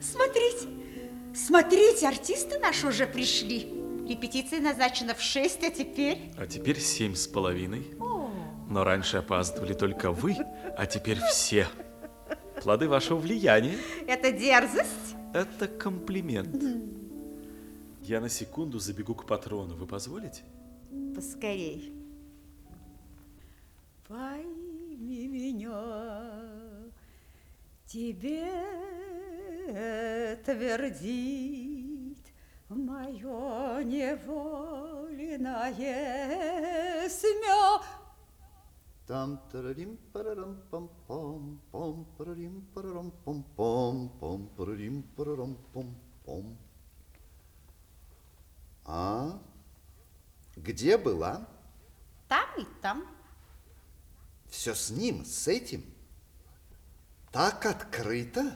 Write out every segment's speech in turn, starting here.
Смотрите, смотрите, артисты наши уже пришли. Репетиция назначена в 6, а теперь... А теперь семь с половиной. Но раньше опаздывали только вы, а теперь все. Плоды вашего влияния. Это дерзость? Это комплимент. Я на секунду забегу к патрону. Вы позволите? Поскорей. Пойми меня, тебе твердит мое невольное смя. Там тарарим парарам пам пом пом парарим парарам пом пом пом парарим парарам пом пом. А? Где была? Там и там. Все с ним, с этим? Так открыто?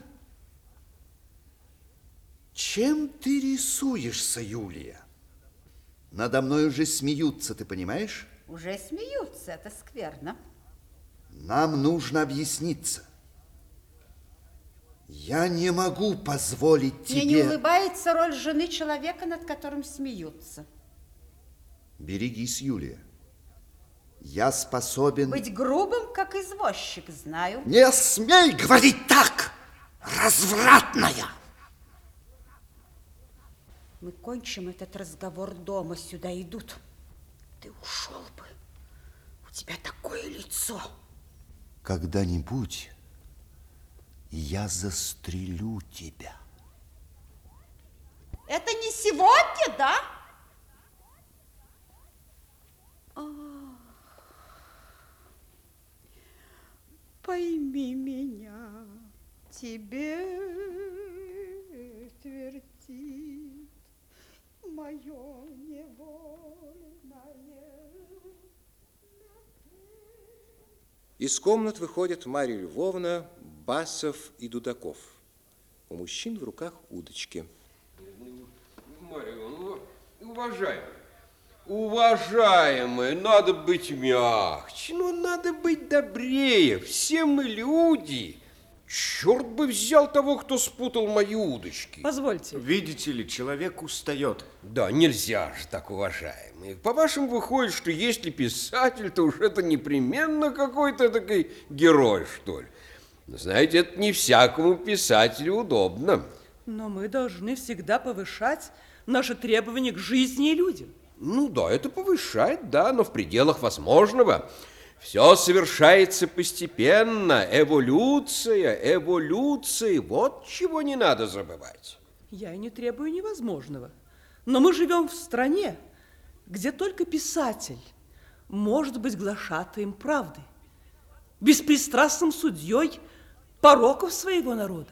Чем ты рисуешься, Юлия? Надо мной уже смеются, ты понимаешь? Уже смеются, это скверно. Нам нужно объясниться. Я не могу позволить Мне тебе... не улыбается роль жены человека, над которым смеются. Берегись, Юлия. Я способен... Быть грубым, как извозчик, знаю. Не смей говорить так, развратная! Мы кончим этот разговор дома, сюда идут. Ты ушел бы. У тебя такое лицо. Когда-нибудь я застрелю тебя. Это не сегодня, да? Пойми меня, тебе твердит мое невольное. Из комнат выходят Марья Львовна, Басов и Дудаков. У мужчин в руках удочки. Марья Ивановна, уважаемый, уважаемый, надо быть мягче, ну, надо быть добрее. Все мы люди. Черт бы взял того, кто спутал мои удочки. Позвольте. Видите ли, человек устает. Да, нельзя же так, уважаемый. По-вашему, выходит, что если писатель, то уж это непременно какой-то такой герой, что ли. Но, знаете, это не всякому писателю удобно. Но мы должны всегда повышать наши требования к жизни и людям. Ну да, это повышает, да, но в пределах возможного. Все совершается постепенно. Эволюция, эволюция. Вот чего не надо забывать. Я и не требую невозможного. Но мы живем в стране, где только писатель может быть глашатаем правды, беспристрастным судьей пороков своего народа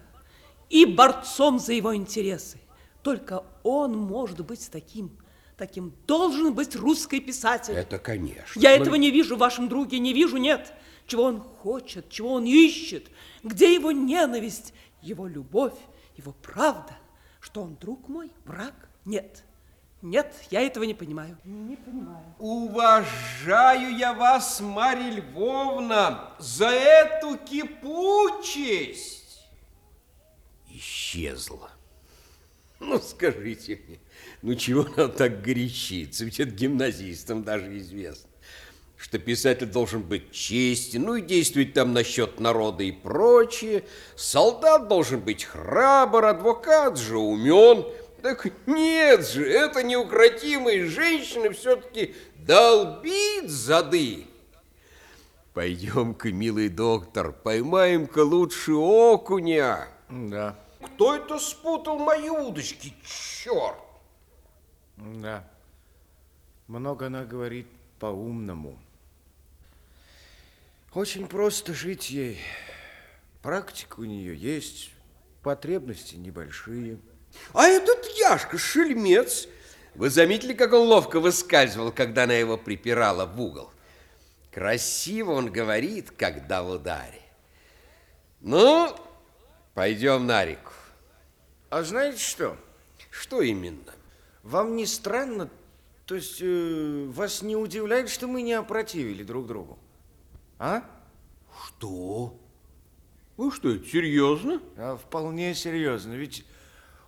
и борцом за его интересы. Только он может быть таким, таким должен быть русский писатель. Это конечно. Я Но- этого не вижу в вашем друге, не вижу, нет. Чего он хочет, чего он ищет, где его ненависть, его любовь, его правда. Что он друг мой, враг? Нет, нет, я этого не понимаю. Не понимаю. Уважаю я вас, Марья Львовна, за эту кипучесть. Исчезла. Ну, скажите мне, ну чего нам так горячиться? Ведь это гимназистам даже известно, что писатель должен быть честен, ну и действовать там насчет народа и прочее. Солдат должен быть храбр, адвокат же умен. Так нет же, эта неукротимая женщина все-таки долбит зады. Пойдем-ка, милый доктор, поймаем-ка лучше окуня. Да, Кто это спутал мои удочки? Черт! Да. Много она говорит по-умному. Очень просто жить ей. Практика у нее есть, потребности небольшие. А этот Яшка, шельмец, вы заметили, как он ловко выскальзывал, когда она его припирала в угол? Красиво он говорит, когда в ударе. Ну, пойдем на реку. А знаете что? Что именно? Вам не странно, то есть э, вас не удивляет, что мы не опротивили друг другу? А? Что? Вы что, это серьезно? А вполне серьезно, ведь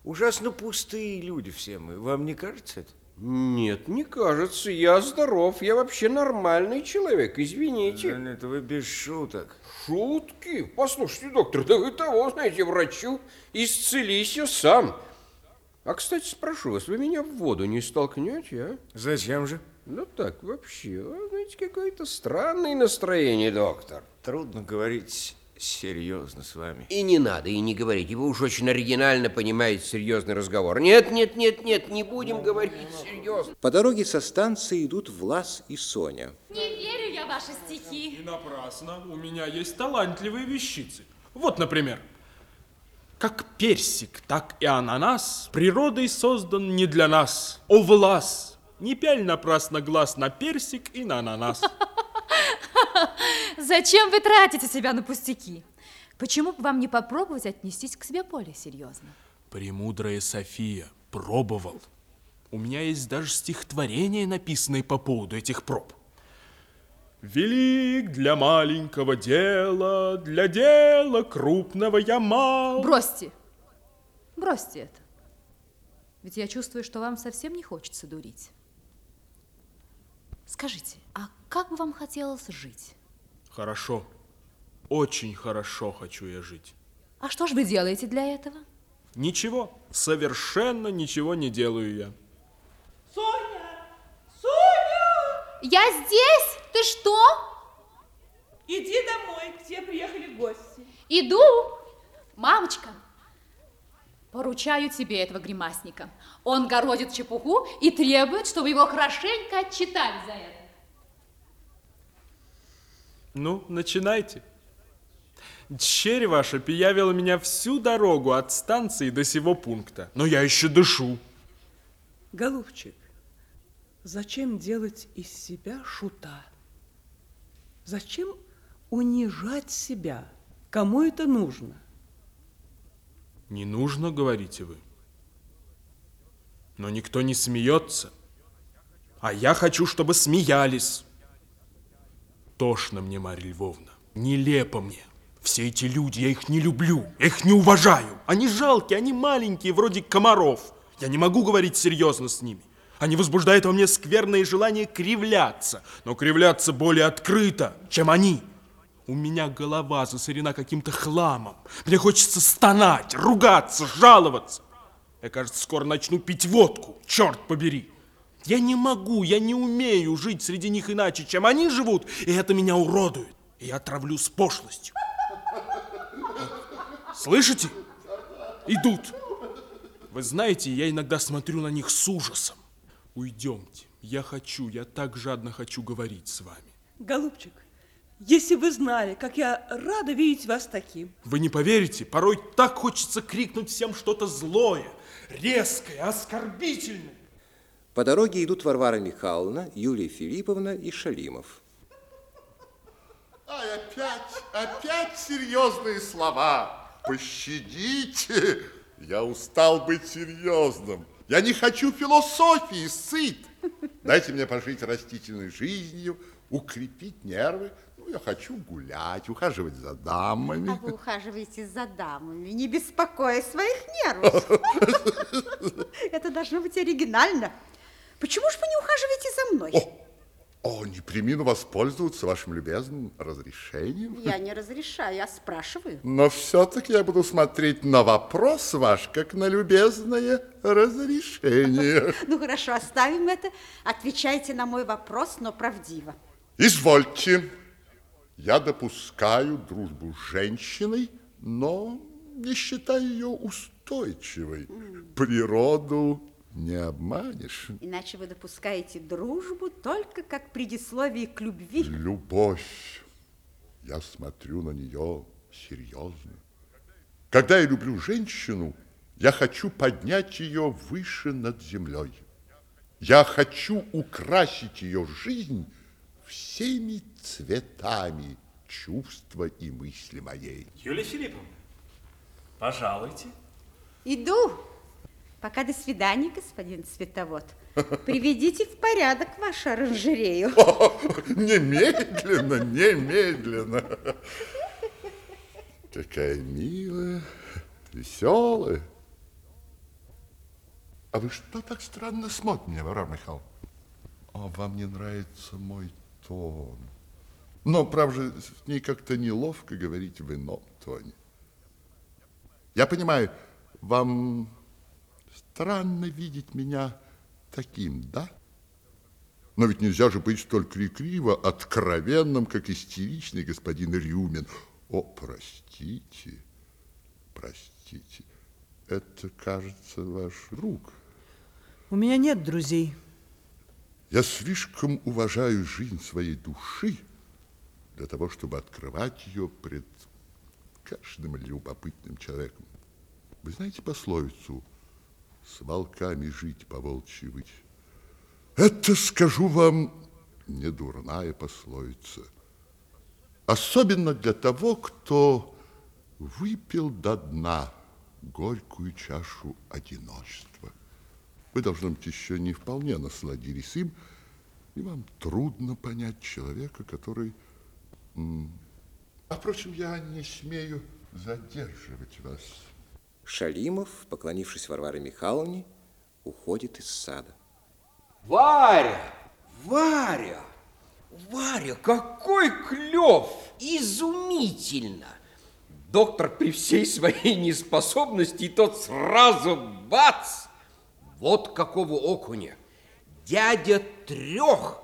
ужасно пустые люди все мы. Вам не кажется это? Нет, не кажется. Я здоров. Я вообще нормальный человек. Извините. Да, Это вы без шуток. Шутки? Послушайте, доктор, да вы того, знаете, врачу. Исцелись я сам. А, кстати, спрошу вас, вы меня в воду не столкнете, а? Зачем же? Ну так, вообще, знаете, какое-то странное настроение, доктор. Трудно говорить серьезно с вами. И не надо, и не говорите. Вы уж очень оригинально понимаете серьезный разговор. Нет, нет, нет, нет, не будем говорить серьезно. По дороге со станции идут Влас и Соня. Не верю я в ваши стихи. И напрасно. У меня есть талантливые вещицы. Вот, например. Как персик, так и ананас природой создан не для нас. О, Влас, не пяль напрасно глаз на персик и на ананас. Зачем вы тратите себя на пустяки? Почему бы вам не попробовать отнестись к себе более серьезно? Премудрая София пробовал. У меня есть даже стихотворение, написанное по поводу этих проб. Велик для маленького дела, для дела крупного я мал. Бросьте. Бросьте это. Ведь я чувствую, что вам совсем не хочется дурить. Скажите, а как бы вам хотелось жить? Хорошо. Очень хорошо хочу я жить. А что же вы делаете для этого? Ничего, совершенно ничего не делаю я. Соня! Соня! Я здесь! Ты что? Иди домой, к тебе приехали гости. Иду! Мамочка, поручаю тебе этого гримасника. Он городит чепуху и требует, чтобы его хорошенько отчитали за это. Ну, начинайте. Черь ваша пиявила меня всю дорогу от станции до сего пункта. Но я еще дышу. Голубчик, зачем делать из себя шута? Зачем унижать себя? Кому это нужно? Не нужно, говорите вы. Но никто не смеется. А я хочу, чтобы смеялись. Тошно мне, Марья Львовна. Нелепо мне. Все эти люди, я их не люблю, я их не уважаю. Они жалкие, они маленькие, вроде комаров. Я не могу говорить серьезно с ними. Они возбуждают во мне скверное желание кривляться, но кривляться более открыто, чем они. У меня голова засорена каким-то хламом. Мне хочется стонать, ругаться, жаловаться. Я, кажется, скоро начну пить водку, черт побери. Я не могу, я не умею жить среди них иначе, чем они живут, и это меня уродует. И я травлю с пошлостью. Слышите? Идут. Вы знаете, я иногда смотрю на них с ужасом. Уйдемте. Я хочу, я так жадно хочу говорить с вами. Голубчик, если вы знали, как я рада видеть вас таким. Вы не поверите, порой так хочется крикнуть всем что-то злое, резкое, оскорбительное. По дороге идут Варвара Михайловна, Юлия Филипповна и Шалимов. Ай, опять, опять серьезные слова. Пощадите. Я устал быть серьезным. Я не хочу философии, сыт. Дайте мне пожить растительной жизнью, укрепить нервы. Ну, я хочу гулять, ухаживать за дамами. А вы ухаживаете за дамами, не беспокоя своих нервов. Это должно быть оригинально. Почему же вы не ухаживаете за мной? О, не примину воспользоваться вашим любезным разрешением. Я не разрешаю, я спрашиваю. Но все-таки я буду смотреть на вопрос ваш, как на любезное разрешение. Ну хорошо, оставим это. Отвечайте на мой вопрос, но правдиво. Извольте. Я допускаю дружбу с женщиной, но не считаю ее устойчивой. Природу не обманешь. Иначе вы допускаете дружбу только как предисловие к любви. Любовь. Я смотрю на нее серьезно. Когда я люблю женщину, я хочу поднять ее выше над землей. Я хочу украсить ее жизнь всеми цветами чувства и мысли моей. Юлия Филипповна, пожалуйте. Иду. Пока до свидания, господин цветовод. Приведите в порядок вашу оранжерею. Немедленно, немедленно. Какая милая, веселая. А вы что так странно смотрите меня, Варвара Михайловна? А вам не нравится мой тон. Но, правда, с ней как-то неловко говорить в ином тоне. Я понимаю, вам странно видеть меня таким, да? Но ведь нельзя же быть столь крикливо откровенным, как истеричный господин Рюмин. О, простите, простите, это, кажется, ваш друг. У меня нет друзей. Я слишком уважаю жизнь своей души для того, чтобы открывать ее пред каждым любопытным человеком. Вы знаете пословицу «С волками жить, по волчьи выть»? Это, скажу вам, не дурная пословица. Особенно для того, кто выпил до дна горькую чашу одиночества. Вы, должно быть, еще не вполне насладились им, и вам трудно понять человека, который... А, впрочем, я не смею задерживать вас. Шалимов, поклонившись Варваре Михайловне, уходит из сада. Варя! Варя! Варя, какой клев! Изумительно! Доктор при всей своей неспособности, и тот сразу бац! Вот какого окуня! Дядя трех!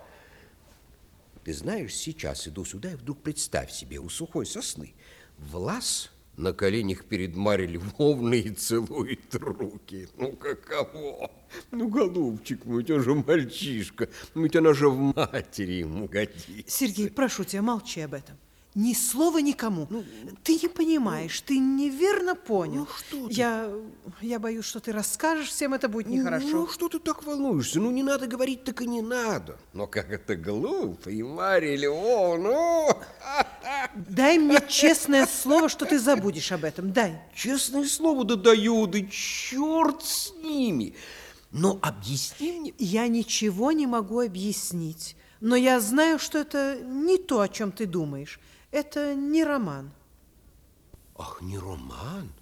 Ты знаешь, сейчас иду сюда, и вдруг представь себе, у сухой сосны Влас на коленях перед Марьей Львовной и целует руки. Ну, каково? Ну, голубчик мой, он же мальчишка. Ведь она же в матери ему годится. Сергей, прошу тебя, молчи об этом. Ни слова никому. ты не понимаешь, ты неверно понял. Ну, что ты? Я, я боюсь, что ты расскажешь всем, это будет нехорошо. Ну, что ты так волнуешься? Ну, не надо говорить, так и не надо. Но как это глупо, и Марья Львовна, ну... Дай мне честное слово, что ты забудешь об этом. Дай. Честное слово, да даю, да черт с ними. Но объясни мне... Я ничего не могу объяснить, но я знаю, что это не то, о чем ты думаешь. Это не роман. Ах, не роман?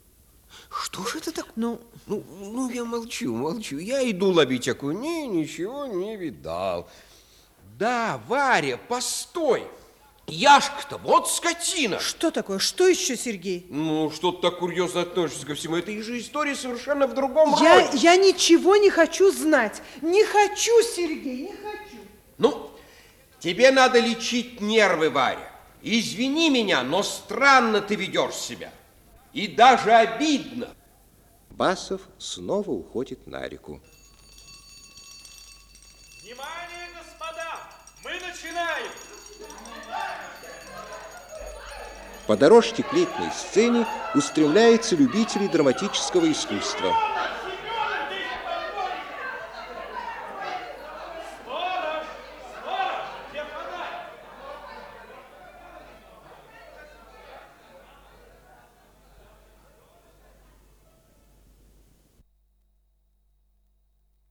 Что же это такое? Ну, Ну, ну, я молчу, молчу. Я иду ловить окуней, ничего не видал. Да, Варя, постой. Яшка-то, вот скотина. что такое? Что еще, Сергей? Ну, что ты так курьезно относишься ко всему? Это же история совершенно в другом Я, роде. я ничего не хочу знать. Не хочу, Сергей, не хочу. Ну, тебе надо лечить нервы, Варя. Извини меня, но странно ты ведешь себя. И даже обидно. Басов снова уходит на реку. Внимание, господа! Мы начинаем! По дорожке к летней сцене устремляются любители драматического искусства.